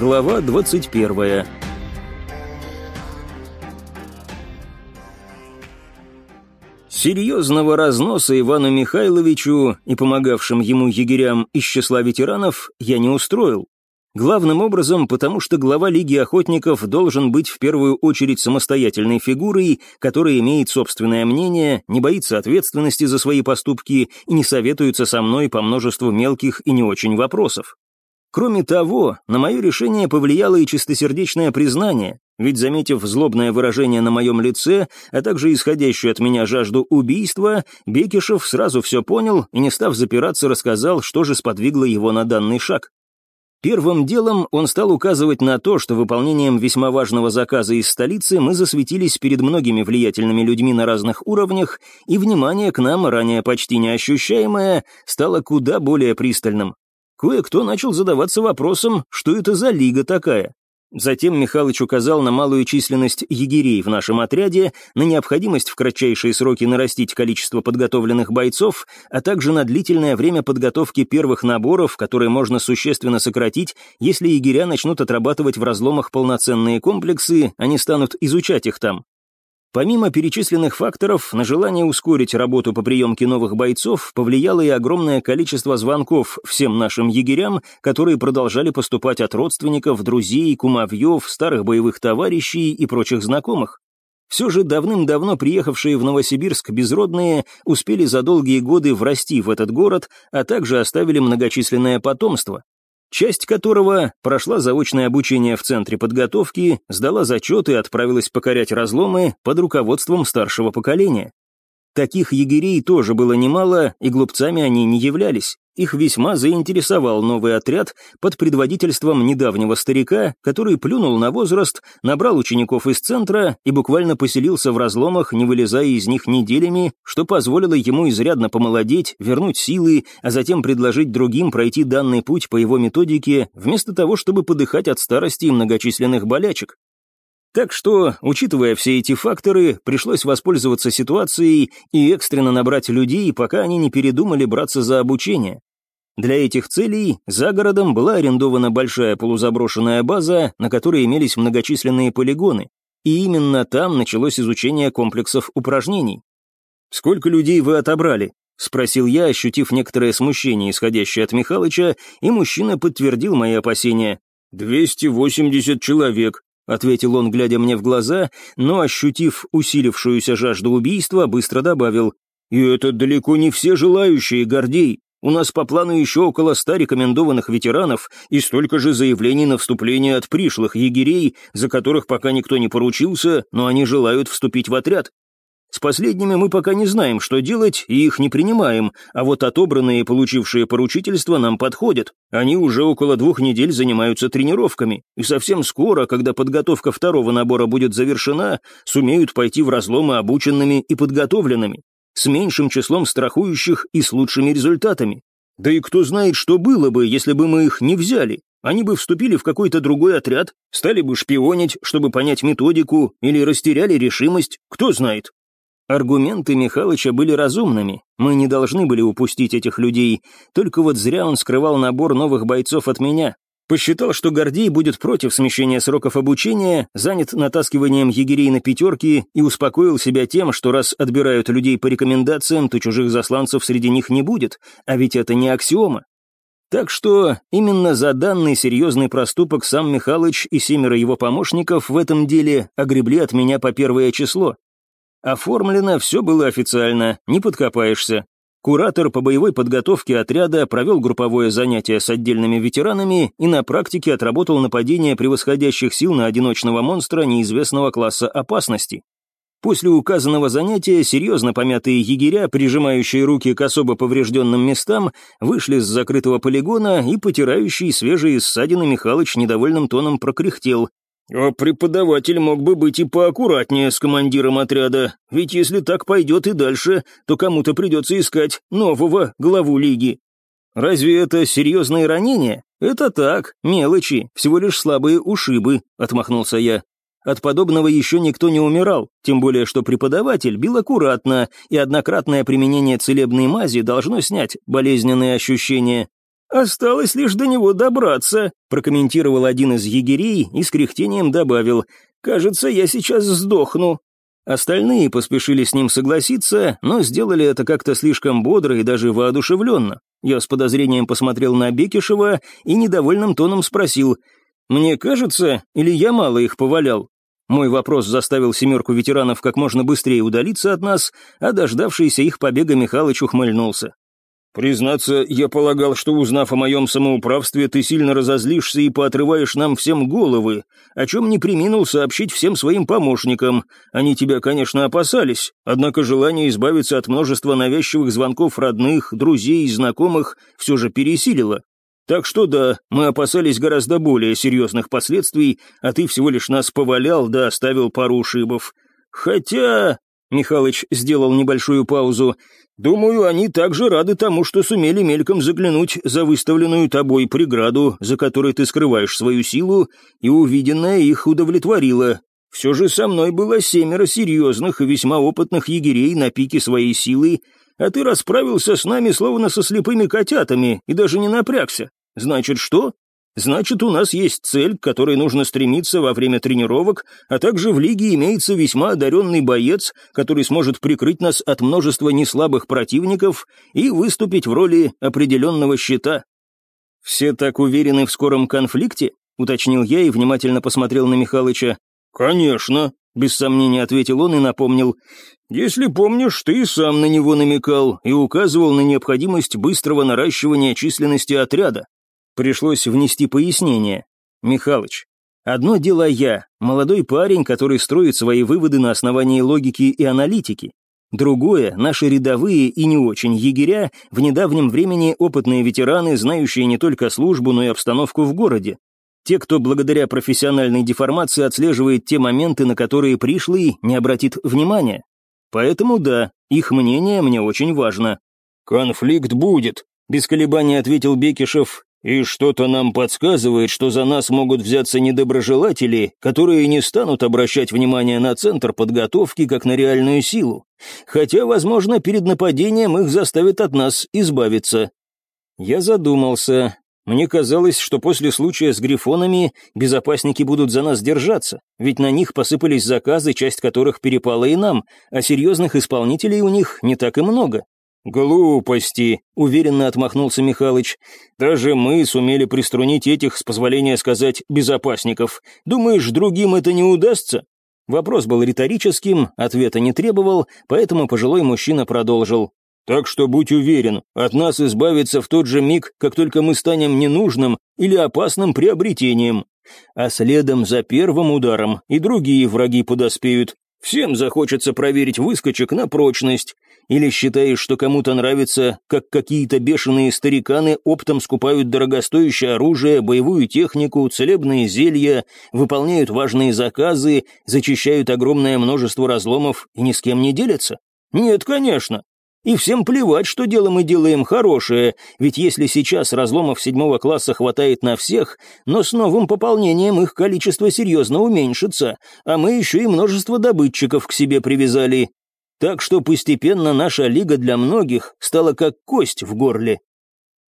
Глава 21 Серьезного разноса Ивану Михайловичу и помогавшим ему егерям из числа ветеранов я не устроил. Главным образом, потому что глава Лиги Охотников должен быть в первую очередь самостоятельной фигурой, которая имеет собственное мнение, не боится ответственности за свои поступки и не советуется со мной по множеству мелких и не очень вопросов. Кроме того, на мое решение повлияло и чистосердечное признание, ведь, заметив злобное выражение на моем лице, а также исходящую от меня жажду убийства, Бекишев сразу все понял и, не став запираться, рассказал, что же сподвигло его на данный шаг. Первым делом он стал указывать на то, что выполнением весьма важного заказа из столицы мы засветились перед многими влиятельными людьми на разных уровнях, и внимание к нам, ранее почти неощущаемое, стало куда более пристальным. Кое-кто начал задаваться вопросом, что это за лига такая. Затем Михалыч указал на малую численность егерей в нашем отряде, на необходимость в кратчайшие сроки нарастить количество подготовленных бойцов, а также на длительное время подготовки первых наборов, которые можно существенно сократить, если егеря начнут отрабатывать в разломах полноценные комплексы, они станут изучать их там. Помимо перечисленных факторов, на желание ускорить работу по приемке новых бойцов повлияло и огромное количество звонков всем нашим егерям, которые продолжали поступать от родственников, друзей, кумовьев, старых боевых товарищей и прочих знакомых. Все же давным-давно приехавшие в Новосибирск безродные успели за долгие годы врасти в этот город, а также оставили многочисленное потомство часть которого прошла заочное обучение в Центре подготовки, сдала зачеты и отправилась покорять разломы под руководством старшего поколения. Таких егерей тоже было немало, и глупцами они не являлись. Их весьма заинтересовал новый отряд под предводительством недавнего старика, который плюнул на возраст, набрал учеников из центра и буквально поселился в разломах, не вылезая из них неделями, что позволило ему изрядно помолодеть, вернуть силы, а затем предложить другим пройти данный путь по его методике, вместо того, чтобы подыхать от старости и многочисленных болячек. Так что, учитывая все эти факторы, пришлось воспользоваться ситуацией и экстренно набрать людей, пока они не передумали браться за обучение. Для этих целей за городом была арендована большая полузаброшенная база, на которой имелись многочисленные полигоны, и именно там началось изучение комплексов упражнений. «Сколько людей вы отобрали?» — спросил я, ощутив некоторое смущение, исходящее от Михалыча, и мужчина подтвердил мои опасения. «Двести восемьдесят человек», ответил он, глядя мне в глаза, но, ощутив усилившуюся жажду убийства, быстро добавил. «И это далеко не все желающие, Гордей. У нас по плану еще около ста рекомендованных ветеранов и столько же заявлений на вступление от пришлых егерей, за которых пока никто не поручился, но они желают вступить в отряд. С последними мы пока не знаем, что делать, и их не принимаем, а вот отобранные получившие поручительство нам подходят. Они уже около двух недель занимаются тренировками, и совсем скоро, когда подготовка второго набора будет завершена, сумеют пойти в разломы обученными и подготовленными, с меньшим числом страхующих и с лучшими результатами. Да и кто знает, что было бы, если бы мы их не взяли. Они бы вступили в какой-то другой отряд, стали бы шпионить, чтобы понять методику, или растеряли решимость, кто знает. Аргументы Михалыча были разумными, мы не должны были упустить этих людей, только вот зря он скрывал набор новых бойцов от меня. Посчитал, что Гордей будет против смещения сроков обучения, занят натаскиванием егерей на пятерки и успокоил себя тем, что раз отбирают людей по рекомендациям, то чужих засланцев среди них не будет, а ведь это не аксиома. Так что именно за данный серьезный проступок сам Михалыч и семеро его помощников в этом деле огребли от меня по первое число. Оформлено все было официально, не подкопаешься. Куратор по боевой подготовке отряда провел групповое занятие с отдельными ветеранами и на практике отработал нападение превосходящих сил на одиночного монстра неизвестного класса опасности. После указанного занятия серьезно помятые егеря, прижимающие руки к особо поврежденным местам, вышли с закрытого полигона и потирающий свежие ссадины Михалыч недовольным тоном прокряхтел. А преподаватель мог бы быть и поаккуратнее с командиром отряда, ведь если так пойдет и дальше, то кому-то придется искать нового главу лиги. Разве это серьезные ранения? Это так, мелочи, всего лишь слабые ушибы, отмахнулся я. От подобного еще никто не умирал, тем более что преподаватель бил аккуратно, и однократное применение целебной мази должно снять болезненные ощущения. «Осталось лишь до него добраться», — прокомментировал один из егерей и с кряхтением добавил. «Кажется, я сейчас сдохну». Остальные поспешили с ним согласиться, но сделали это как-то слишком бодро и даже воодушевленно. Я с подозрением посмотрел на Бекишева и недовольным тоном спросил, «Мне кажется, или я мало их повалял?» Мой вопрос заставил семерку ветеранов как можно быстрее удалиться от нас, а дождавшийся их побега Михалыч ухмыльнулся. «Признаться, я полагал, что, узнав о моем самоуправстве, ты сильно разозлишься и поотрываешь нам всем головы, о чем не приминул сообщить всем своим помощникам. Они тебя, конечно, опасались, однако желание избавиться от множества навязчивых звонков родных, друзей и знакомых все же пересилило. Так что да, мы опасались гораздо более серьезных последствий, а ты всего лишь нас повалял да оставил пару ушибов. Хотя...» Михалыч сделал небольшую паузу. Думаю, они также рады тому, что сумели мельком заглянуть за выставленную тобой преграду, за которой ты скрываешь свою силу, и увиденное их удовлетворило. Все же со мной было семеро серьезных и весьма опытных егерей на пике своей силы, а ты расправился с нами словно со слепыми котятами и даже не напрягся. Значит, что? Значит, у нас есть цель, к которой нужно стремиться во время тренировок, а также в лиге имеется весьма одаренный боец, который сможет прикрыть нас от множества неслабых противников и выступить в роли определенного щита. «Все так уверены в скором конфликте?» — уточнил я и внимательно посмотрел на Михалыча. «Конечно», — без сомнения ответил он и напомнил. «Если помнишь, ты сам на него намекал и указывал на необходимость быстрого наращивания численности отряда. Пришлось внести пояснение. «Михалыч, одно дело я, молодой парень, который строит свои выводы на основании логики и аналитики. Другое — наши рядовые и не очень егеря, в недавнем времени опытные ветераны, знающие не только службу, но и обстановку в городе. Те, кто благодаря профессиональной деформации отслеживает те моменты, на которые пришлый не обратит внимания. Поэтому да, их мнение мне очень важно. «Конфликт будет», — без колебаний ответил Бекишев и что-то нам подсказывает, что за нас могут взяться недоброжелатели, которые не станут обращать внимание на центр подготовки как на реальную силу. Хотя, возможно, перед нападением их заставят от нас избавиться. Я задумался. Мне казалось, что после случая с грифонами безопасники будут за нас держаться, ведь на них посыпались заказы, часть которых перепала и нам, а серьезных исполнителей у них не так и много. «Глупости», — уверенно отмахнулся Михалыч. «Даже мы сумели приструнить этих, с позволения сказать, безопасников. Думаешь, другим это не удастся?» Вопрос был риторическим, ответа не требовал, поэтому пожилой мужчина продолжил. «Так что будь уверен, от нас избавиться в тот же миг, как только мы станем ненужным или опасным приобретением. А следом за первым ударом и другие враги подоспеют. Всем захочется проверить выскочек на прочность. Или считаешь, что кому-то нравится, как какие-то бешеные стариканы оптом скупают дорогостоящее оружие, боевую технику, целебные зелья, выполняют важные заказы, зачищают огромное множество разломов и ни с кем не делятся? Нет, конечно. И всем плевать, что дело мы делаем хорошее, ведь если сейчас разломов седьмого класса хватает на всех, но с новым пополнением их количество серьезно уменьшится, а мы еще и множество добытчиков к себе привязали. Так что постепенно наша лига для многих стала как кость в горле.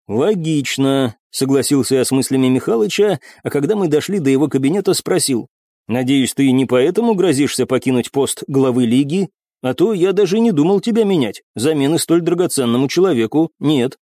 «Логично», — согласился я с мыслями Михалыча, а когда мы дошли до его кабинета, спросил. «Надеюсь, ты не поэтому грозишься покинуть пост главы лиги? А то я даже не думал тебя менять. Замены столь драгоценному человеку нет».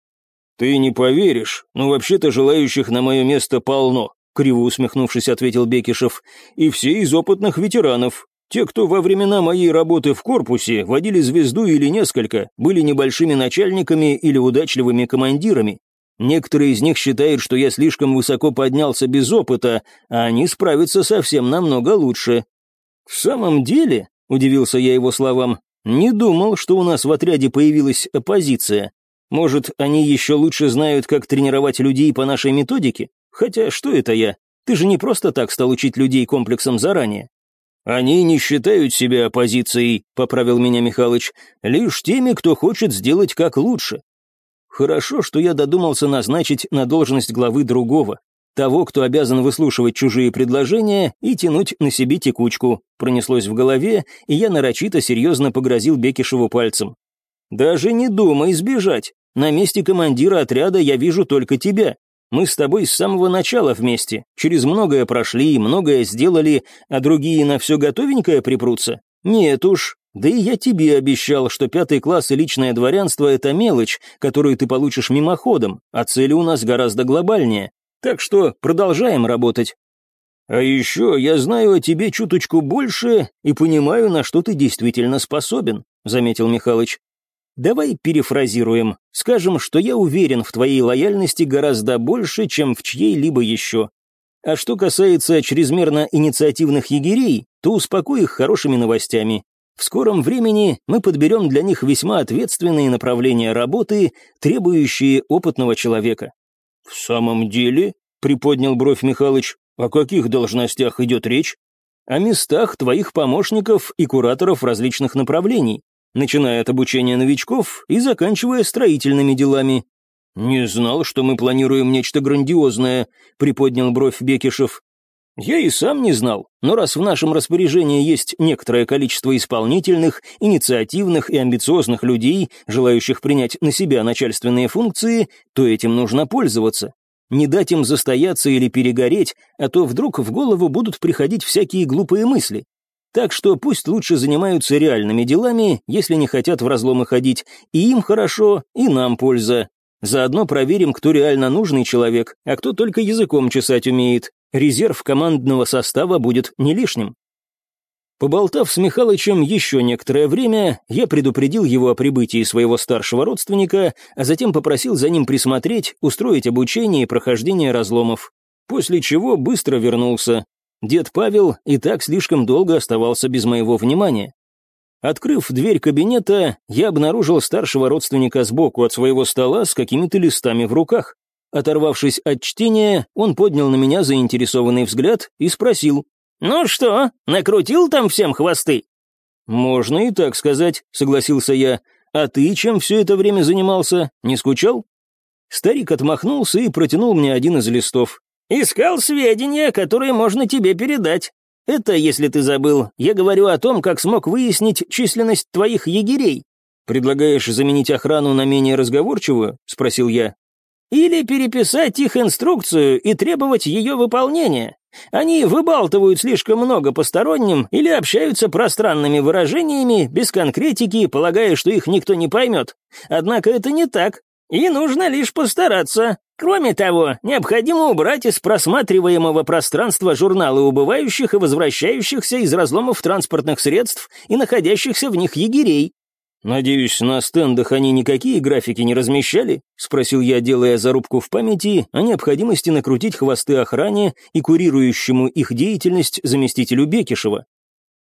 «Ты не поверишь, но вообще-то желающих на мое место полно», — криво усмехнувшись, ответил Бекишев. «И все из опытных ветеранов. Те, кто во времена моей работы в корпусе водили звезду или несколько, были небольшими начальниками или удачливыми командирами. Некоторые из них считают, что я слишком высоко поднялся без опыта, а они справятся совсем намного лучше. В самом деле, удивился я его словам, не думал, что у нас в отряде появилась оппозиция. Может, они еще лучше знают, как тренировать людей по нашей методике? Хотя, что это я? Ты же не просто так стал учить людей комплексом заранее. «Они не считают себя оппозицией», — поправил меня Михалыч, «лишь теми, кто хочет сделать как лучше». Хорошо, что я додумался назначить на должность главы другого, того, кто обязан выслушивать чужие предложения и тянуть на себе текучку. Пронеслось в голове, и я нарочито серьезно погрозил Бекишеву пальцем. Даже не думай сбежать. На месте командира отряда я вижу только тебя. Мы с тобой с самого начала вместе, через многое прошли, многое сделали, а другие на все готовенькое припрутся. Нет уж, да и я тебе обещал, что пятый класс и личное дворянство — это мелочь, которую ты получишь мимоходом, а цели у нас гораздо глобальнее. Так что продолжаем работать. А еще я знаю о тебе чуточку больше и понимаю, на что ты действительно способен», — заметил Михалыч. Давай перефразируем. Скажем, что я уверен в твоей лояльности гораздо больше, чем в чьей-либо еще. А что касается чрезмерно инициативных егерей, то успокой их хорошими новостями. В скором времени мы подберем для них весьма ответственные направления работы, требующие опытного человека». «В самом деле?» — приподнял бровь Михалыч. «О каких должностях идет речь?» «О местах твоих помощников и кураторов различных направлений начиная от обучения новичков и заканчивая строительными делами. «Не знал, что мы планируем нечто грандиозное», — приподнял бровь Бекишев. «Я и сам не знал, но раз в нашем распоряжении есть некоторое количество исполнительных, инициативных и амбициозных людей, желающих принять на себя начальственные функции, то этим нужно пользоваться. Не дать им застояться или перегореть, а то вдруг в голову будут приходить всякие глупые мысли. Так что пусть лучше занимаются реальными делами, если не хотят в разломы ходить, и им хорошо, и нам польза. Заодно проверим, кто реально нужный человек, а кто только языком чесать умеет. Резерв командного состава будет не лишним. Поболтав с Михалычем еще некоторое время, я предупредил его о прибытии своего старшего родственника, а затем попросил за ним присмотреть, устроить обучение и прохождение разломов. После чего быстро вернулся. Дед Павел и так слишком долго оставался без моего внимания. Открыв дверь кабинета, я обнаружил старшего родственника сбоку от своего стола с какими-то листами в руках. Оторвавшись от чтения, он поднял на меня заинтересованный взгляд и спросил. «Ну что, накрутил там всем хвосты?» «Можно и так сказать», — согласился я. «А ты чем все это время занимался? Не скучал?» Старик отмахнулся и протянул мне один из листов. «Искал сведения, которые можно тебе передать. Это, если ты забыл, я говорю о том, как смог выяснить численность твоих егерей». «Предлагаешь заменить охрану на менее разговорчивую?» — спросил я. «Или переписать их инструкцию и требовать ее выполнения. Они выбалтывают слишком много посторонним или общаются пространными выражениями, без конкретики, полагая, что их никто не поймет. Однако это не так, и нужно лишь постараться. Кроме того, необходимо убрать из просматриваемого пространства журналы убывающих и возвращающихся из разломов транспортных средств и находящихся в них егерей. «Надеюсь, на стендах они никакие графики не размещали?» — спросил я, делая зарубку в памяти о необходимости накрутить хвосты охране и курирующему их деятельность заместителю Бекишева.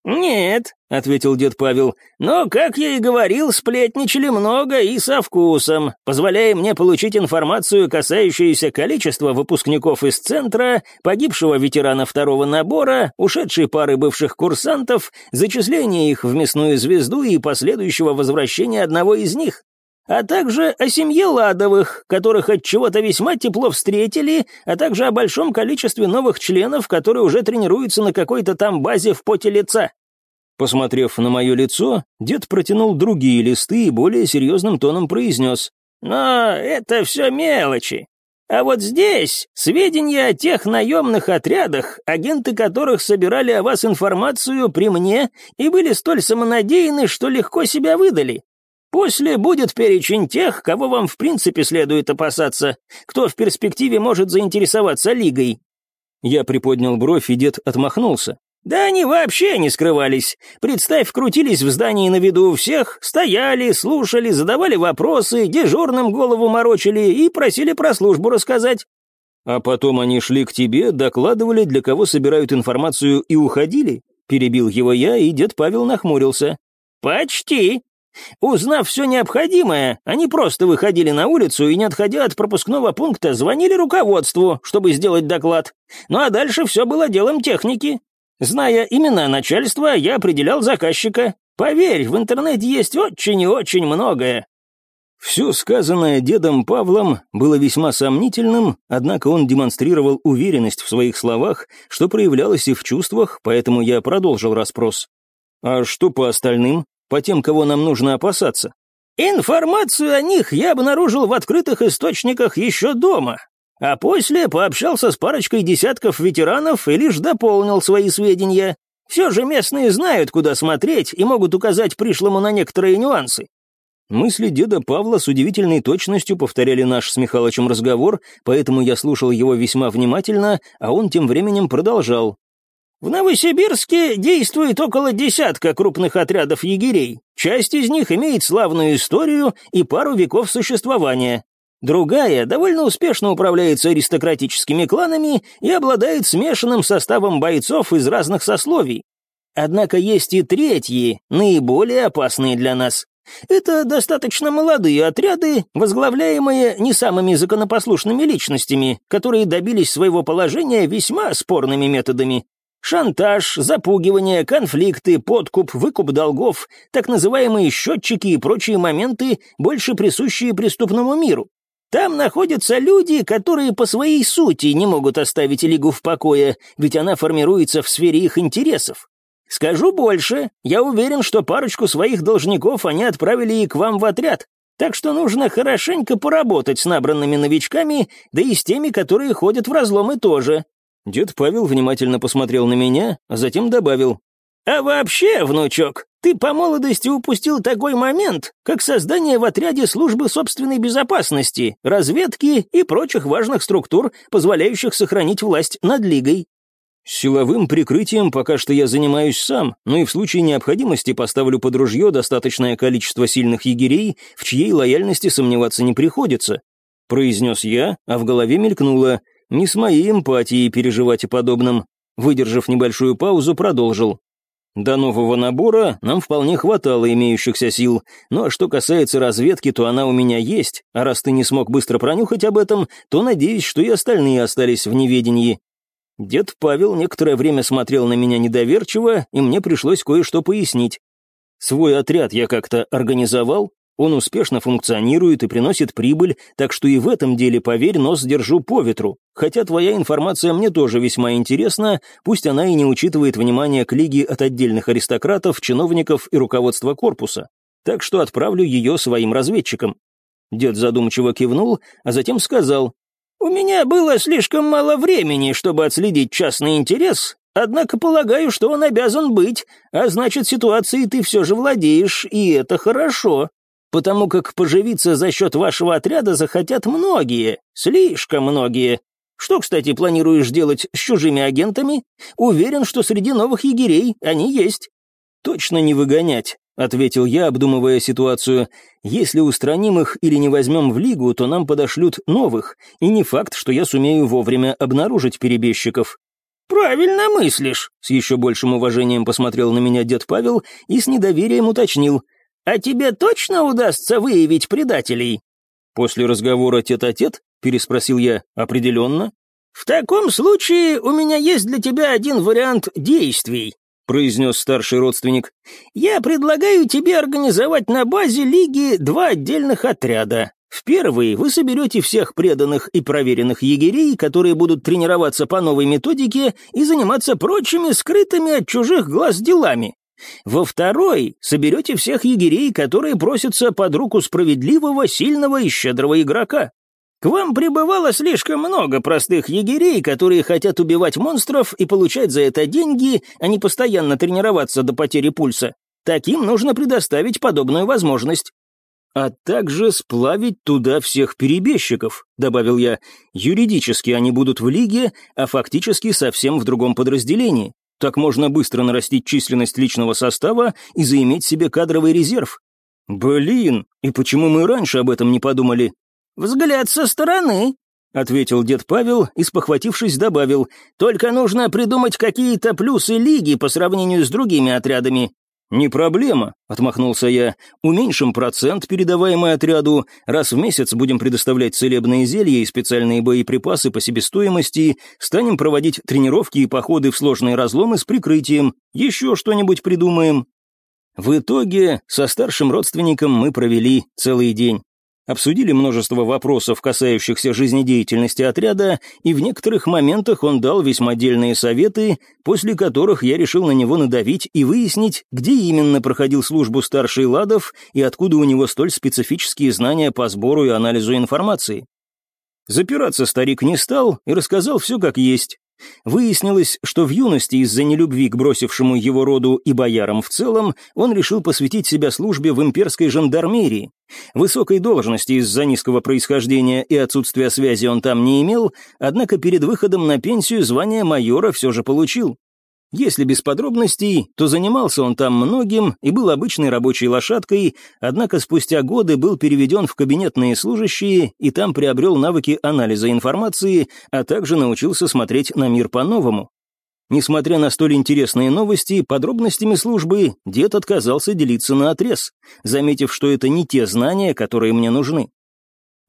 «Нет», — ответил дед Павел, — «но, как я и говорил, сплетничали много и со вкусом, позволяя мне получить информацию, касающуюся количества выпускников из центра, погибшего ветерана второго набора, ушедшей пары бывших курсантов, зачисления их в мясную звезду и последующего возвращения одного из них а также о семье Ладовых, которых от чего-то весьма тепло встретили, а также о большом количестве новых членов, которые уже тренируются на какой-то там базе в поте лица. Посмотрев на мое лицо, дед протянул другие листы и более серьезным тоном произнес. «Но это все мелочи. А вот здесь сведения о тех наемных отрядах, агенты которых собирали о вас информацию при мне и были столь самонадеянны, что легко себя выдали. После будет перечень тех, кого вам в принципе следует опасаться, кто в перспективе может заинтересоваться лигой». Я приподнял бровь, и дед отмахнулся. «Да они вообще не скрывались. Представь, крутились в здании на виду у всех, стояли, слушали, задавали вопросы, дежурным голову морочили и просили про службу рассказать». «А потом они шли к тебе, докладывали, для кого собирают информацию и уходили?» Перебил его я, и дед Павел нахмурился. «Почти», Узнав все необходимое, они просто выходили на улицу и, не отходя от пропускного пункта, звонили руководству, чтобы сделать доклад. Ну а дальше все было делом техники. Зная имена начальства, я определял заказчика. Поверь, в интернете есть очень и очень многое. Все сказанное дедом Павлом было весьма сомнительным, однако он демонстрировал уверенность в своих словах, что проявлялось и в чувствах, поэтому я продолжил расспрос. «А что по остальным?» По тем, кого нам нужно опасаться. Информацию о них я обнаружил в открытых источниках еще дома, а после пообщался с парочкой десятков ветеранов и лишь дополнил свои сведения. Все же местные знают, куда смотреть и могут указать пришлому на некоторые нюансы. Мысли деда Павла с удивительной точностью повторяли наш с Михалычем разговор, поэтому я слушал его весьма внимательно, а он тем временем продолжал. В Новосибирске действует около десятка крупных отрядов егерей. Часть из них имеет славную историю и пару веков существования. Другая довольно успешно управляется аристократическими кланами и обладает смешанным составом бойцов из разных сословий. Однако есть и третьи, наиболее опасные для нас. Это достаточно молодые отряды, возглавляемые не самыми законопослушными личностями, которые добились своего положения весьма спорными методами. Шантаж, запугивание, конфликты, подкуп, выкуп долгов, так называемые счетчики и прочие моменты, больше присущие преступному миру. Там находятся люди, которые по своей сути не могут оставить Лигу в покое, ведь она формируется в сфере их интересов. Скажу больше, я уверен, что парочку своих должников они отправили и к вам в отряд, так что нужно хорошенько поработать с набранными новичками, да и с теми, которые ходят в разломы тоже». Дед Павел внимательно посмотрел на меня, а затем добавил. «А вообще, внучок, ты по молодости упустил такой момент, как создание в отряде службы собственной безопасности, разведки и прочих важных структур, позволяющих сохранить власть над Лигой. Силовым прикрытием пока что я занимаюсь сам, но и в случае необходимости поставлю под ружье достаточное количество сильных егерей, в чьей лояльности сомневаться не приходится. Произнес я, а в голове мелькнуло. Не с моей эмпатией переживать о подобном. Выдержав небольшую паузу, продолжил. До нового набора нам вполне хватало имеющихся сил, ну а что касается разведки, то она у меня есть, а раз ты не смог быстро пронюхать об этом, то надеюсь, что и остальные остались в неведении. Дед Павел некоторое время смотрел на меня недоверчиво, и мне пришлось кое-что пояснить. Свой отряд я как-то организовал, он успешно функционирует и приносит прибыль, так что и в этом деле, поверь, нос держу по ветру. Хотя твоя информация мне тоже весьма интересна, пусть она и не учитывает внимание к лиге от отдельных аристократов, чиновников и руководства корпуса. Так что отправлю ее своим разведчикам». Дед задумчиво кивнул, а затем сказал, «У меня было слишком мало времени, чтобы отследить частный интерес, однако полагаю, что он обязан быть, а значит, ситуацией ты все же владеешь, и это хорошо, потому как поживиться за счет вашего отряда захотят многие, слишком многие. Что, кстати, планируешь делать с чужими агентами? Уверен, что среди новых егерей они есть». «Точно не выгонять», — ответил я, обдумывая ситуацию. «Если устраним их или не возьмем в лигу, то нам подошлют новых, и не факт, что я сумею вовремя обнаружить перебежчиков». «Правильно мыслишь», — с еще большим уважением посмотрел на меня дед Павел и с недоверием уточнил. «А тебе точно удастся выявить предателей?» После разговора тет-а-тет, -тет, переспросил я, определенно. «В таком случае у меня есть для тебя один вариант действий», произнес старший родственник. «Я предлагаю тебе организовать на базе Лиги два отдельных отряда. В первый вы соберете всех преданных и проверенных егерей, которые будут тренироваться по новой методике и заниматься прочими скрытыми от чужих глаз делами. Во второй соберете всех егерей, которые просятся под руку справедливого, сильного и щедрого игрока. К вам прибывало слишком много простых егерей, которые хотят убивать монстров и получать за это деньги, а не постоянно тренироваться до потери пульса. Таким нужно предоставить подобную возможность. «А также сплавить туда всех перебежчиков», — добавил я. «Юридически они будут в лиге, а фактически совсем в другом подразделении. Так можно быстро нарастить численность личного состава и заиметь себе кадровый резерв». «Блин, и почему мы раньше об этом не подумали?» «Взгляд со стороны», — ответил дед Павел и, спохватившись, добавил, «только нужно придумать какие-то плюсы лиги по сравнению с другими отрядами». «Не проблема», — отмахнулся я. «Уменьшим процент, передаваемый отряду, раз в месяц будем предоставлять целебные зелья и специальные боеприпасы по себестоимости, станем проводить тренировки и походы в сложные разломы с прикрытием, еще что-нибудь придумаем». В итоге со старшим родственником мы провели целый день. Обсудили множество вопросов, касающихся жизнедеятельности отряда, и в некоторых моментах он дал весьма дельные советы, после которых я решил на него надавить и выяснить, где именно проходил службу старший Ладов и откуда у него столь специфические знания по сбору и анализу информации. Запираться старик не стал и рассказал все как есть. Выяснилось, что в юности из-за нелюбви к бросившему его роду и боярам в целом он решил посвятить себя службе в имперской жандармерии. Высокой должности из-за низкого происхождения и отсутствия связи он там не имел, однако перед выходом на пенсию звание майора все же получил. Если без подробностей, то занимался он там многим и был обычной рабочей лошадкой, однако спустя годы был переведен в кабинетные служащие и там приобрел навыки анализа информации, а также научился смотреть на мир по-новому. Несмотря на столь интересные новости, подробностями службы дед отказался делиться на отрез, заметив, что это не те знания, которые мне нужны.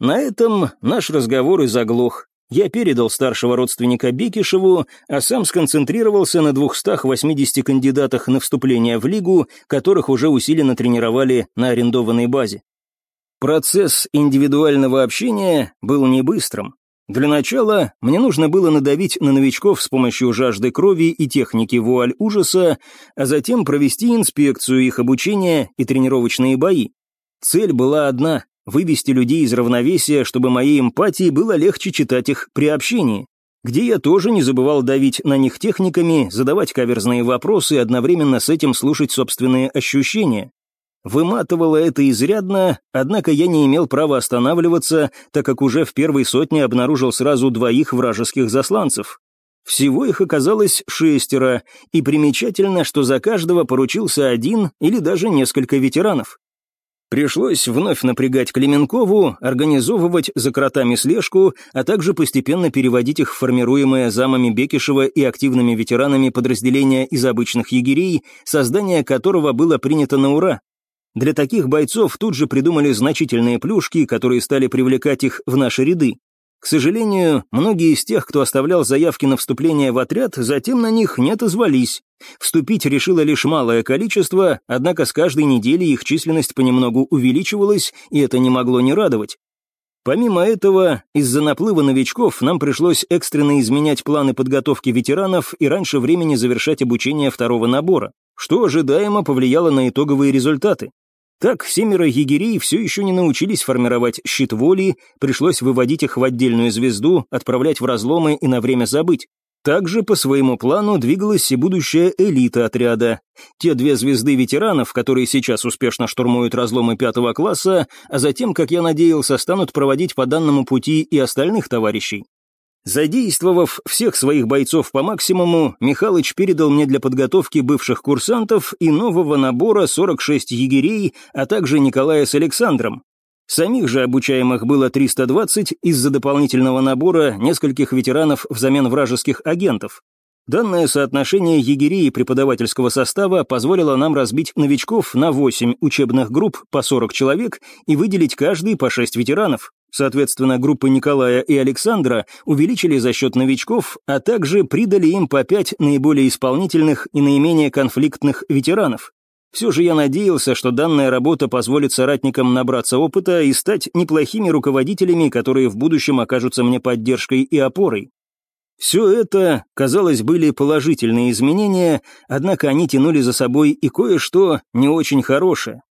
На этом наш разговор и заглох, я передал старшего родственника Бекишеву, а сам сконцентрировался на 280 кандидатах на вступление в Лигу, которых уже усиленно тренировали на арендованной базе. Процесс индивидуального общения был не быстрым. Для начала мне нужно было надавить на новичков с помощью жажды крови и техники вуаль ужаса, а затем провести инспекцию их обучения и тренировочные бои. Цель была одна вывести людей из равновесия, чтобы моей эмпатии было легче читать их при общении, где я тоже не забывал давить на них техниками, задавать каверзные вопросы и одновременно с этим слушать собственные ощущения. Выматывало это изрядно, однако я не имел права останавливаться, так как уже в первой сотне обнаружил сразу двоих вражеских засланцев. Всего их оказалось шестеро, и примечательно, что за каждого поручился один или даже несколько ветеранов. Пришлось вновь напрягать Клеменкову, организовывать за кротами слежку, а также постепенно переводить их в формируемое замами Бекишева и активными ветеранами подразделения из обычных егерей, создание которого было принято на ура. Для таких бойцов тут же придумали значительные плюшки, которые стали привлекать их в наши ряды. К сожалению, многие из тех, кто оставлял заявки на вступление в отряд, затем на них не отозвались. Вступить решило лишь малое количество, однако с каждой недели их численность понемногу увеличивалась, и это не могло не радовать. Помимо этого, из-за наплыва новичков нам пришлось экстренно изменять планы подготовки ветеранов и раньше времени завершать обучение второго набора, что ожидаемо повлияло на итоговые результаты. Так, семеро егерей все еще не научились формировать щит воли, пришлось выводить их в отдельную звезду, отправлять в разломы и на время забыть. Также по своему плану двигалась и будущая элита отряда. Те две звезды ветеранов, которые сейчас успешно штурмуют разломы пятого класса, а затем, как я надеялся, станут проводить по данному пути и остальных товарищей. Задействовав всех своих бойцов по максимуму, Михалыч передал мне для подготовки бывших курсантов и нового набора 46 егерей, а также Николая с Александром. Самих же обучаемых было 320 из-за дополнительного набора нескольких ветеранов взамен вражеских агентов. Данное соотношение егерей и преподавательского состава позволило нам разбить новичков на 8 учебных групп по 40 человек и выделить каждый по 6 ветеранов. Соответственно, группы Николая и Александра увеличили за счет новичков, а также придали им по 5 наиболее исполнительных и наименее конфликтных ветеранов. Все же я надеялся, что данная работа позволит соратникам набраться опыта и стать неплохими руководителями, которые в будущем окажутся мне поддержкой и опорой. Все это, казалось, были положительные изменения, однако они тянули за собой и кое-что не очень хорошее.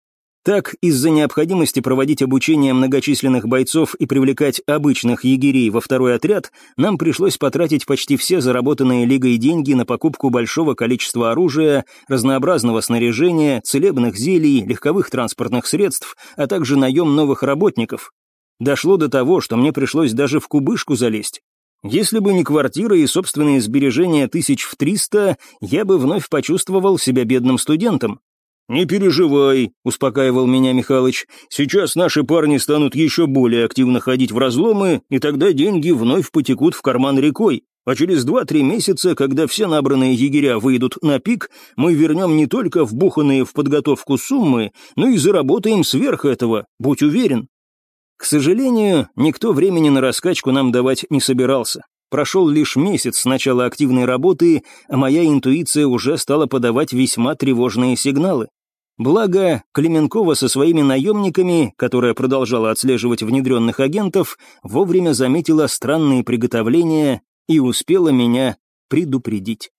Так, из-за необходимости проводить обучение многочисленных бойцов и привлекать обычных егерей во второй отряд, нам пришлось потратить почти все заработанные Лигой деньги на покупку большого количества оружия, разнообразного снаряжения, целебных зелий, легковых транспортных средств, а также наем новых работников. Дошло до того, что мне пришлось даже в кубышку залезть. Если бы не квартира и собственные сбережения тысяч в триста, я бы вновь почувствовал себя бедным студентом. «Не переживай», — успокаивал меня Михалыч. «Сейчас наши парни станут еще более активно ходить в разломы, и тогда деньги вновь потекут в карман рекой. А через два-три месяца, когда все набранные егеря выйдут на пик, мы вернем не только вбуханные в подготовку суммы, но и заработаем сверх этого, будь уверен». К сожалению, никто времени на раскачку нам давать не собирался. Прошел лишь месяц с начала активной работы, а моя интуиция уже стала подавать весьма тревожные сигналы. Благо, Клеменкова со своими наемниками, которая продолжала отслеживать внедренных агентов, вовремя заметила странные приготовления и успела меня предупредить.